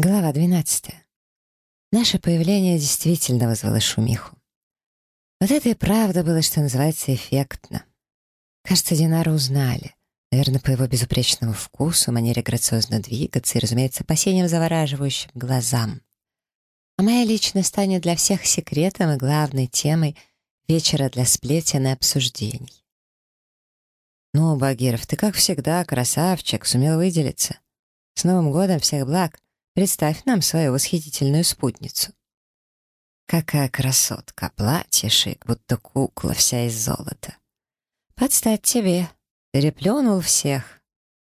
Глава 12. Наше появление действительно вызвало шумиху. Вот это и правда было, что называется, эффектно. Кажется, Динара узнали. Наверное, по его безупречному вкусу, манере грациозно двигаться и, разумеется, по синим завораживающим глазам. А моя личность станет для всех секретом и главной темой вечера для сплетен и обсуждений. «Ну, Багиров, ты, как всегда, красавчик, сумел выделиться. С Новым годом всех благ!» Представь нам свою восхитительную спутницу. Какая красотка, платье шик, будто кукла вся из золота. Подстать тебе, переплюнул всех.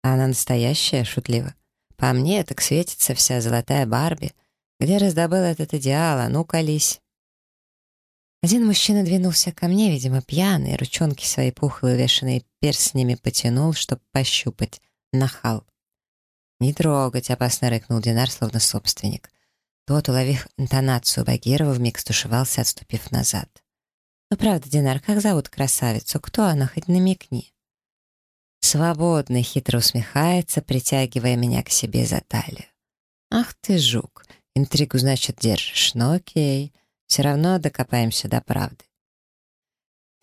Она настоящая, шутливо. По мне так светится вся золотая Барби. Где раздобыл этот идеал, а ну колись. Один мужчина двинулся ко мне, видимо, пьяный, ручонки свои пухлые, увешанные перстнями потянул, чтоб пощупать. Нахал. «Не трогать!» — опасно рыкнул Динар, словно собственник. Тот, уловив интонацию Багирова, вмиг стушевался, отступив назад. «Ну правда, Динар, как зовут красавицу? Кто она? Хоть намекни». Свободный хитро усмехается, притягивая меня к себе за талию. «Ах ты, жук! Интригу, значит, держишь. Ну окей, все равно докопаемся до правды».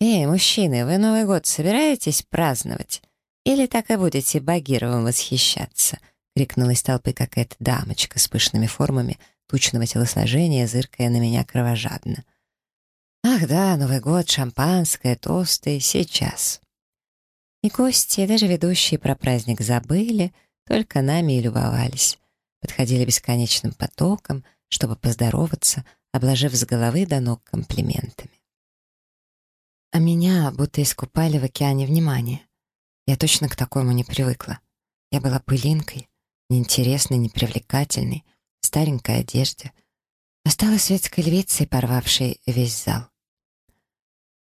«Эй, мужчины, вы Новый год собираетесь праздновать? Или так и будете Багировым восхищаться?» — крикнула из толпы какая-то дамочка с пышными формами тучного телосложения, зыркая на меня кровожадно. «Ах да, Новый год, шампанское, тосты, сейчас!» И гости, даже ведущие про праздник забыли, только нами и любовались. Подходили бесконечным потоком, чтобы поздороваться, обложив с головы до ног комплиментами. А меня будто искупали в океане внимания. Я точно к такому не привыкла. Я была пылинкой, неинтересной, непривлекательной, в старенькой одежде. Осталась светской львицей, порвавшей весь зал.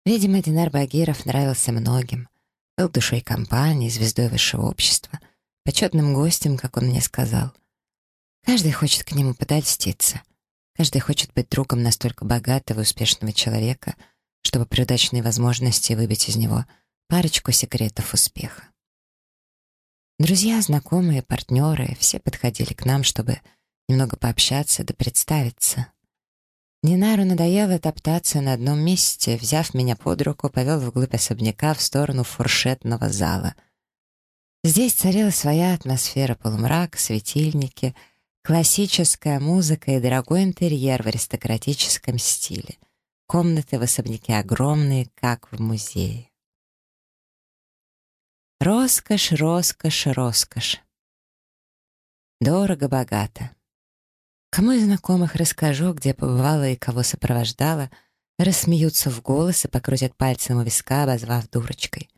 Видимо, Динар Багиров нравился многим. Был душой компании, звездой высшего общества, почетным гостем, как он мне сказал. Каждый хочет к нему подольститься. Каждый хочет быть другом настолько богатого и успешного человека, чтобы при удачной возможности выбить из него парочку секретов успеха. Друзья, знакомые, партнеры, все подходили к нам, чтобы немного пообщаться да представиться. Динару надоело топтаться на одном месте, взяв меня под руку, повел вглубь особняка в сторону фуршетного зала. Здесь царила своя атмосфера полумрак, светильники, классическая музыка и дорогой интерьер в аристократическом стиле. Комнаты в особняке огромные, как в музее. Роскошь, роскошь, роскошь. Дорого-богато. Кому из знакомых расскажу, где побывала и кого сопровождала, рассмеются в голос и покрутят пальцем у виска, обозвав дурочкой.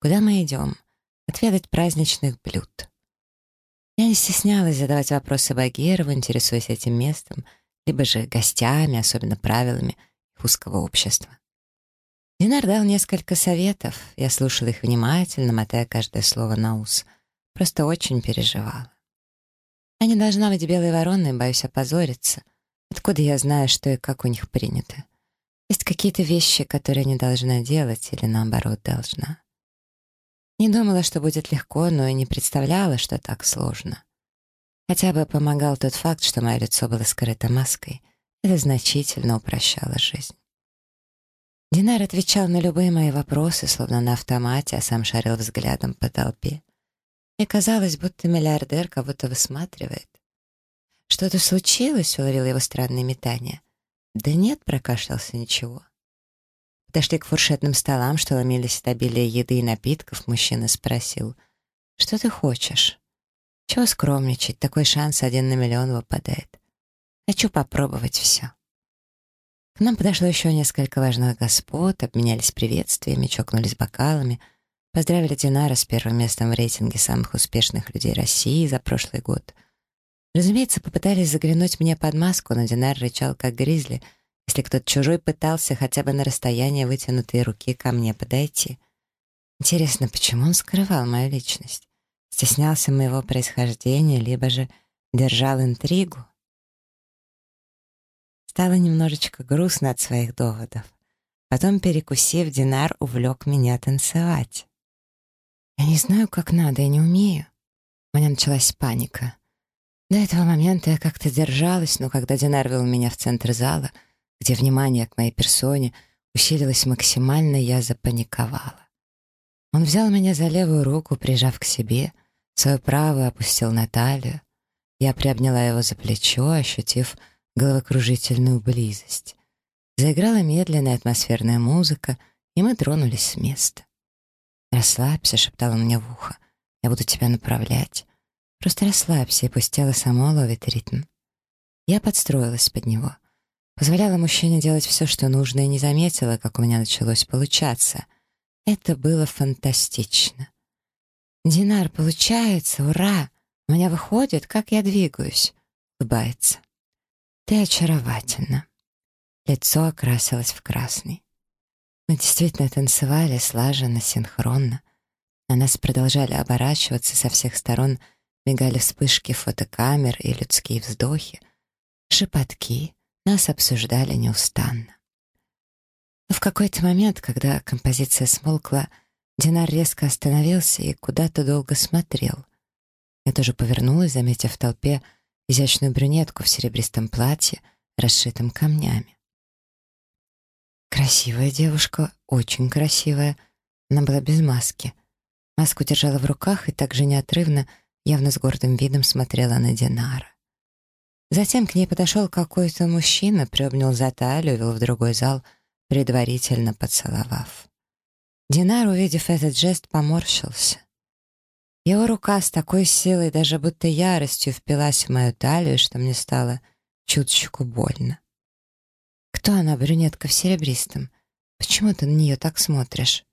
Куда мы идем? Отведать праздничных блюд. Я не стеснялась задавать вопросы Багирову, интересуясь этим местом, либо же гостями, особенно правилами узкого общества. Динар дал несколько советов. Я слушала их внимательно, мотая каждое слово на ус. Просто очень переживала. Я не должна быть белой вороной, боюсь опозориться. Откуда я знаю, что и как у них принято? Есть какие-то вещи, которые не должна делать или, наоборот, должна. Не думала, что будет легко, но и не представляла, что так сложно. Хотя бы помогал тот факт, что мое лицо было скрыто маской. Это значительно упрощало жизнь. Динар отвечал на любые мои вопросы, словно на автомате, а сам шарил взглядом по толпе. И казалось, будто миллиардер кого-то высматривает. «Что-то случилось?» — уловил его странные метания. «Да нет», — прокашлялся ничего. Подошли к фуршетным столам, что ломились от обилия еды и напитков, мужчина спросил. «Что ты хочешь?» «Чего скромничать? Такой шанс один на миллион выпадает. Хочу попробовать все». К нам подошло еще несколько важных господ, обменялись приветствиями, чокнулись бокалами, поздравили Динара с первым местом в рейтинге самых успешных людей России за прошлый год. Разумеется, попытались заглянуть мне под маску, но Динар рычал как гризли, если кто-то чужой пытался хотя бы на расстояние вытянутой руки ко мне подойти. Интересно, почему он скрывал мою личность? Стеснялся моего происхождения, либо же держал интригу? Стало немножечко грустно от своих доводов. Потом, перекусив, Динар увлек меня танцевать. Я не знаю, как надо, я не умею. У меня началась паника. До этого момента я как-то держалась, но когда Динар вел меня в центр зала, где внимание к моей персоне усилилось максимально, я запаниковала. Он взял меня за левую руку, прижав к себе, свою правую опустил на талию. Я приобняла его за плечо, ощутив головокружительную близость. Заиграла медленная атмосферная музыка, и мы тронулись с места. «Расслабься», — шептала мне в ухо. «Я буду тебя направлять. Просто расслабься, и пусть тело само ловит ритм». Я подстроилась под него. Позволяла мужчине делать все, что нужно, и не заметила, как у меня началось получаться. Это было фантастично. «Динар, получается, ура! У меня выходит, как я двигаюсь!» — улыбается. «Ты очаровательна!» Лицо окрасилось в красный. Мы действительно танцевали слаженно, синхронно. На нас продолжали оборачиваться со всех сторон, мигали вспышки фотокамер и людские вздохи. Шепотки нас обсуждали неустанно. Но в какой-то момент, когда композиция смолкла, Динар резко остановился и куда-то долго смотрел. Я тоже повернулась, заметив в толпе изящную брюнетку в серебристом платье, расшитом камнями. Красивая девушка, очень красивая. Она была без маски. Маску держала в руках и также неотрывно, явно с гордым видом смотрела на Динара. Затем к ней подошел какой-то мужчина, приобнял за талию, вел в другой зал, предварительно поцеловав. Динар, увидев этот жест, поморщился. Его рука с такой силой, даже будто яростью, впилась в мою талию, что мне стало чуточку больно. «Кто она, брюнетка в серебристом? Почему ты на нее так смотришь?»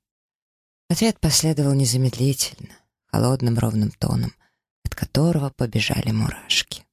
Ответ последовал незамедлительно, холодным ровным тоном, от которого побежали мурашки.